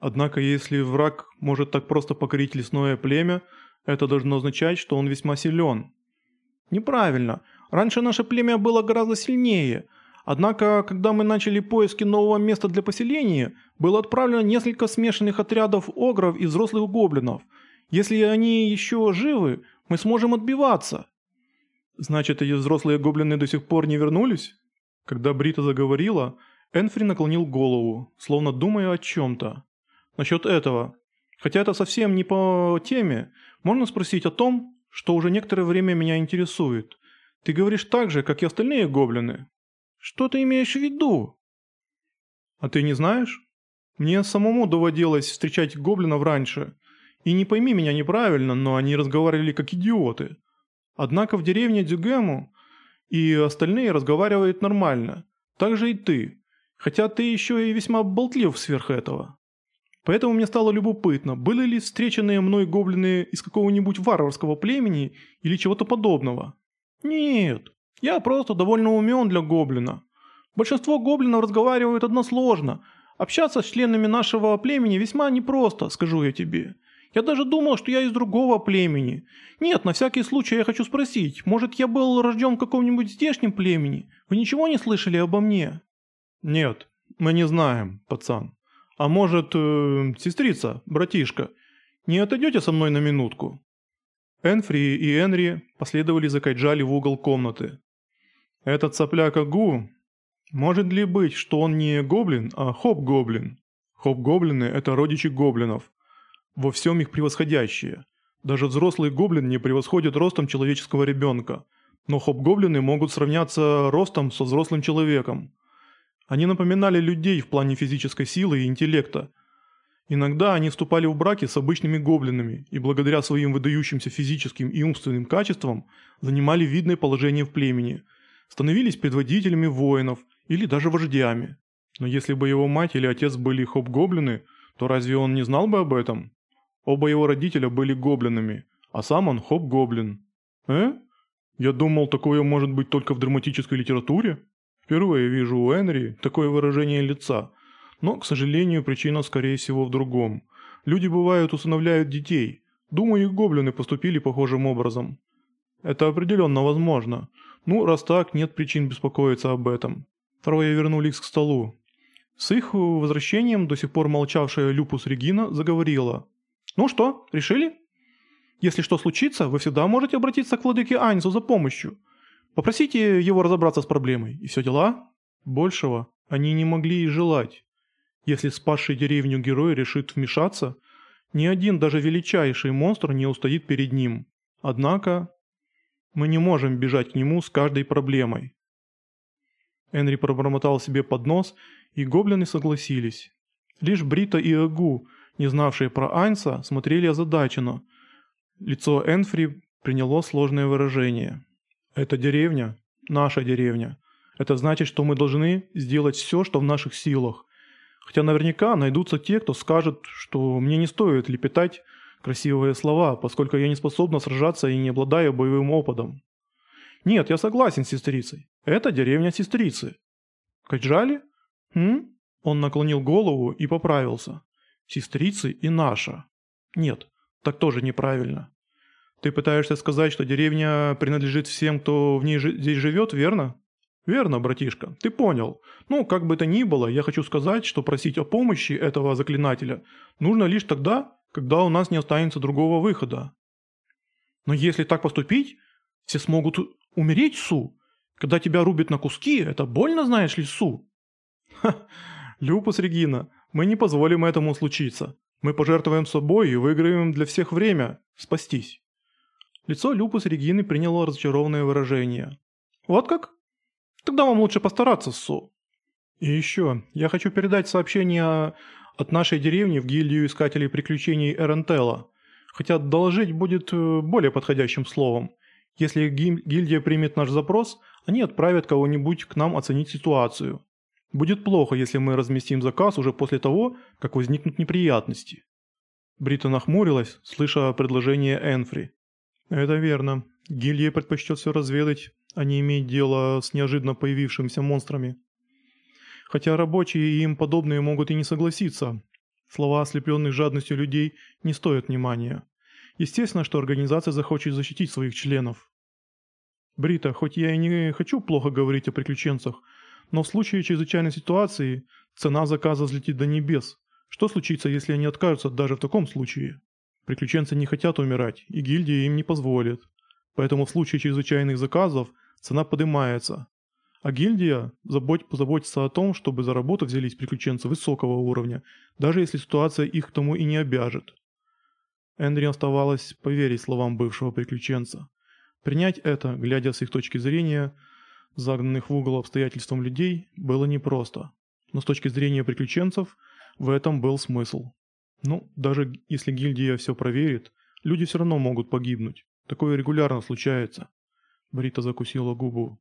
Однако если враг может так просто покорить лесное племя, это должно означать, что он весьма силен. Неправильно. Раньше наше племя было гораздо сильнее. Однако, когда мы начали поиски нового места для поселения, было отправлено несколько смешанных отрядов огров и взрослых гоблинов. Если они еще живы, мы сможем отбиваться. Значит, эти взрослые гоблины до сих пор не вернулись? Когда Брита заговорила, Энфри наклонил голову, словно думая о чем-то. Насчет этого. Хотя это совсем не по теме, можно спросить о том, что уже некоторое время меня интересует. Ты говоришь так же, как и остальные гоблины. Что ты имеешь в виду? А ты не знаешь? Мне самому доводилось встречать гоблинов раньше. И не пойми меня неправильно, но они разговаривали как идиоты. Однако в деревне Дюгему и остальные разговаривают нормально. Так же и ты. Хотя ты еще и весьма болтлив сверх этого. Поэтому мне стало любопытно, были ли встреченные мной гоблины из какого-нибудь варварского племени или чего-то подобного. Нет, я просто довольно умен для гоблина. Большинство гоблинов разговаривают односложно. Общаться с членами нашего племени весьма непросто, скажу я тебе. Я даже думал, что я из другого племени. Нет, на всякий случай я хочу спросить, может я был рожден в каком-нибудь здешнем племени? Вы ничего не слышали обо мне? Нет, мы не знаем, пацан. А может, э, сестрица, братишка, не отойдете со мной на минутку? Энфри и Энри последовали за Кайджали в угол комнаты. Этот сопляка Гу... Может ли быть, что он не гоблин, а хоп-гоблин? Хоп-гоблины – это родичи гоблинов. Во всем их превосходящие. Даже взрослый гоблин не превосходит ростом человеческого ребенка. Но хоп-гоблины могут сравняться ростом со взрослым человеком. Они напоминали людей в плане физической силы и интеллекта. Иногда они вступали в браки с обычными гоблинами и благодаря своим выдающимся физическим и умственным качествам занимали видное положение в племени, становились предводителями воинов или даже вождями. Но если бы его мать или отец были хоп-гоблины, то разве он не знал бы об этом? Оба его родителя были гоблинами, а сам он хоп-гоблин. Э? Я думал, такое может быть только в драматической литературе. Впервые вижу у Энри такое выражение лица, но, к сожалению, причина скорее всего в другом. Люди бывают усыновляют детей. Думаю, и гоблины поступили похожим образом. Это определенно возможно. Ну, раз так, нет причин беспокоиться об этом. Трое вернулись к столу. С их возвращением до сих пор молчавшая Люпус Регина заговорила. «Ну что, решили? Если что случится, вы всегда можете обратиться к владыке Айнзу за помощью. Попросите его разобраться с проблемой, и все дела. Большего они не могли и желать. Если спасший деревню герой решит вмешаться, ни один даже величайший монстр не устоит перед ним. Однако, мы не можем бежать к нему с каждой проблемой. Энри пробормотал себе под нос, и гоблины согласились. Лишь Брита и Агу, не знавшие про Айнса, смотрели озадаченно. Лицо Энфри приняло сложное выражение. Это деревня, наша деревня. Это значит, что мы должны сделать все, что в наших силах. Хотя наверняка найдутся те, кто скажет, что мне не стоит лепетать красивые слова, поскольку я не способна сражаться и не обладаю боевым опытом. Нет, я согласен с сестрицей. Это деревня сестрицы. Каджали? Хм? Он наклонил голову и поправился. Сестрицы и наша. Нет, так тоже неправильно. Ты пытаешься сказать, что деревня принадлежит всем, кто в ней жи здесь живет, верно? Верно, братишка, ты понял. Ну, как бы то ни было, я хочу сказать, что просить о помощи этого заклинателя нужно лишь тогда, когда у нас не останется другого выхода. Но если так поступить, все смогут умереть, Су. Когда тебя рубят на куски, это больно, знаешь ли, Су? Ха, Люпус Регина, мы не позволим этому случиться. Мы пожертвуем собой и выиграем для всех время спастись. Лицо Люпус Регины приняло разочарованное выражение. «Вот как? Тогда вам лучше постараться, Су». «И еще, я хочу передать сообщение от нашей деревни в гильдию искателей приключений Эрентела. Хотя доложить будет э, более подходящим словом. Если гильдия примет наш запрос, они отправят кого-нибудь к нам оценить ситуацию. Будет плохо, если мы разместим заказ уже после того, как возникнут неприятности». Брита нахмурилась, слыша предложение Энфри. «Это верно. Гильдия предпочтет все разведать, а не иметь дело с неожиданно появившимися монстрами. Хотя рабочие и им подобные могут и не согласиться. Слова ослепленных жадностью людей не стоят внимания. Естественно, что организация захочет защитить своих членов. Брита, хоть я и не хочу плохо говорить о приключенцах, но в случае чрезвычайной ситуации цена заказа взлетит до небес. Что случится, если они откажутся даже в таком случае? Приключенцы не хотят умирать, и гильдия им не позволит. Поэтому в случае чрезвычайных заказов цена поднимается. А гильдия забудь, позаботится о том, чтобы за работу взялись приключенцы высокого уровня, даже если ситуация их к тому и не обяжет. Эндрю оставалось поверить словам бывшего приключенца. Принять это, глядя с их точки зрения, загнанных в угол обстоятельством людей, было непросто. Но с точки зрения приключенцев, в этом был смысл. Ну, даже если гильдия все проверит, люди все равно могут погибнуть. Такое регулярно случается. Брита закусила губу.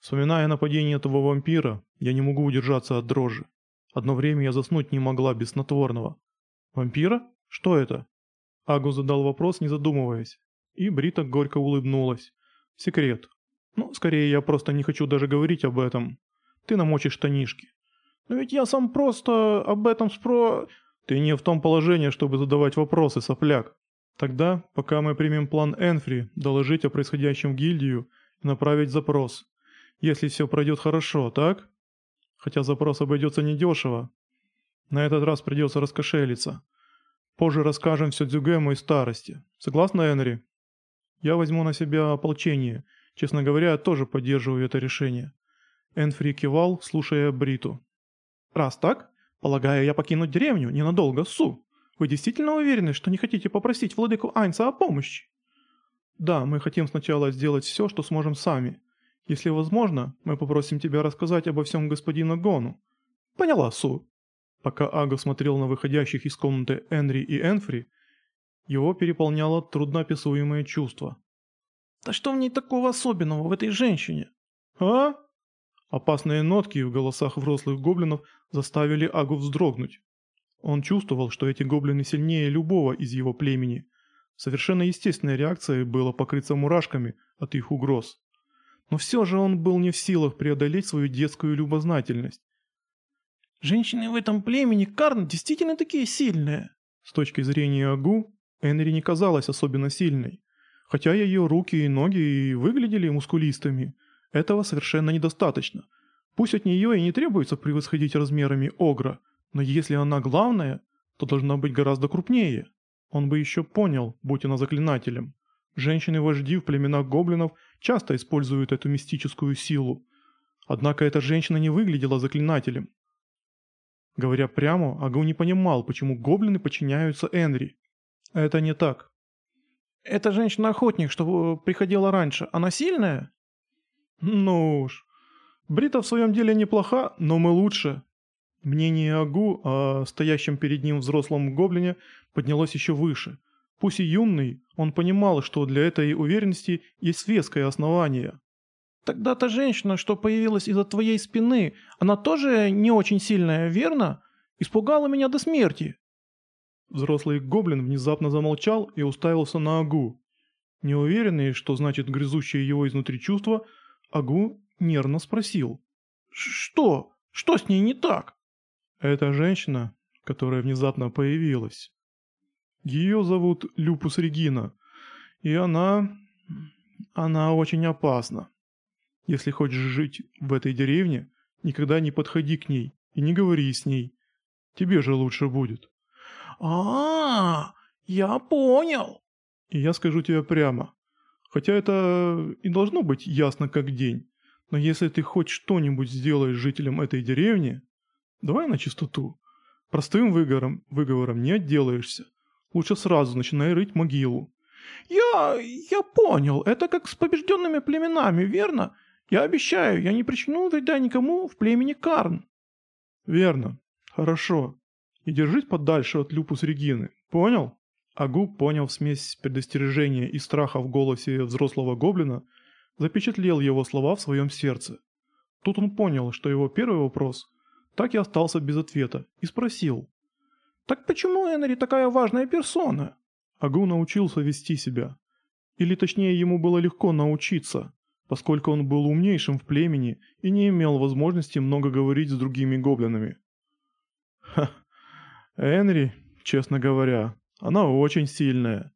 Вспоминая нападение этого вампира, я не могу удержаться от дрожи. Одно время я заснуть не могла без снотворного. «Вампира? Что это?» Агу задал вопрос, не задумываясь. И Брита горько улыбнулась. «Секрет. Ну, скорее, я просто не хочу даже говорить об этом. Ты намочишь штанишки». «Но ведь я сам просто об этом спро...» «Ты не в том положении, чтобы задавать вопросы, сопляк. Тогда, пока мы примем план Энфри, доложить о происходящем в гильдию и направить запрос если все пройдет хорошо, так? Хотя запрос обойдется недешево. На этот раз придется раскошелиться. Позже расскажем все Дзюгэму и старости. Согласна, Энри? Я возьму на себя ополчение. Честно говоря, я тоже поддерживаю это решение. Энфри кивал, слушая Бриту. Раз так, полагаю, я покину деревню ненадолго, Су. Вы действительно уверены, что не хотите попросить владыку Айнца о помощи? Да, мы хотим сначала сделать все, что сможем сами. Если возможно, мы попросим тебя рассказать обо всем господину Гону». «Поняла, Су». Пока Аго смотрел на выходящих из комнаты Энри и Энфри, его переполняло трудноописуемое чувство. «Да что в ней такого особенного, в этой женщине?» «А?» Опасные нотки в голосах взрослых гоблинов заставили Агу вздрогнуть. Он чувствовал, что эти гоблины сильнее любого из его племени. Совершенно естественной реакцией было покрыться мурашками от их угроз но все же он был не в силах преодолеть свою детскую любознательность. «Женщины в этом племени Карн действительно такие сильные!» С точки зрения Агу, Энри не казалась особенно сильной. Хотя ее руки и ноги и выглядели мускулистыми, этого совершенно недостаточно. Пусть от нее и не требуется превосходить размерами Огра, но если она главная, то должна быть гораздо крупнее. Он бы еще понял, будь она заклинателем. Женщины-вожди в племенах гоблинов часто используют эту мистическую силу. Однако эта женщина не выглядела заклинателем. Говоря прямо, Агу не понимал, почему гоблины подчиняются Энри. Это не так. «Эта женщина-охотник, что приходила раньше, она сильная?» «Ну уж. Брита в своем деле неплоха, но мы лучше». Мнение Агу о стоящем перед ним взрослом гоблине поднялось еще выше – Пусть и юный, он понимал, что для этой уверенности есть веское основание. «Тогда та женщина, что появилась из-за твоей спины, она тоже не очень сильная, верно? Испугала меня до смерти». Взрослый гоблин внезапно замолчал и уставился на Агу. Неуверенный, что значит грызущее его изнутри чувство, Агу нервно спросил. «Что? Что с ней не так?» «Это женщина, которая внезапно появилась». Ее зовут Люпус Регина, и она... она очень опасна. Если хочешь жить в этой деревне, никогда не подходи к ней и не говори с ней. Тебе же лучше будет. а, -а, -а я понял. И я скажу тебе прямо. Хотя это и должно быть ясно как день. Но если ты хоть что-нибудь сделаешь жителям этой деревни, давай на чистоту. Простым выговором, выговором не отделаешься. Лучше сразу начинай рыть могилу». «Я... я понял. Это как с побежденными племенами, верно? Я обещаю, я не причиню вреда никому в племени Карн». «Верно. Хорошо. И держись подальше от Люпус Регины. Понял?» Агу понял смесь предостережения и страха в голосе взрослого гоблина, запечатлел его слова в своем сердце. Тут он понял, что его первый вопрос так и остался без ответа, и спросил. «Так почему Энри такая важная персона?» Агу научился вести себя. Или точнее, ему было легко научиться, поскольку он был умнейшим в племени и не имел возможности много говорить с другими гоблинами. «Ха, Энри, честно говоря, она очень сильная.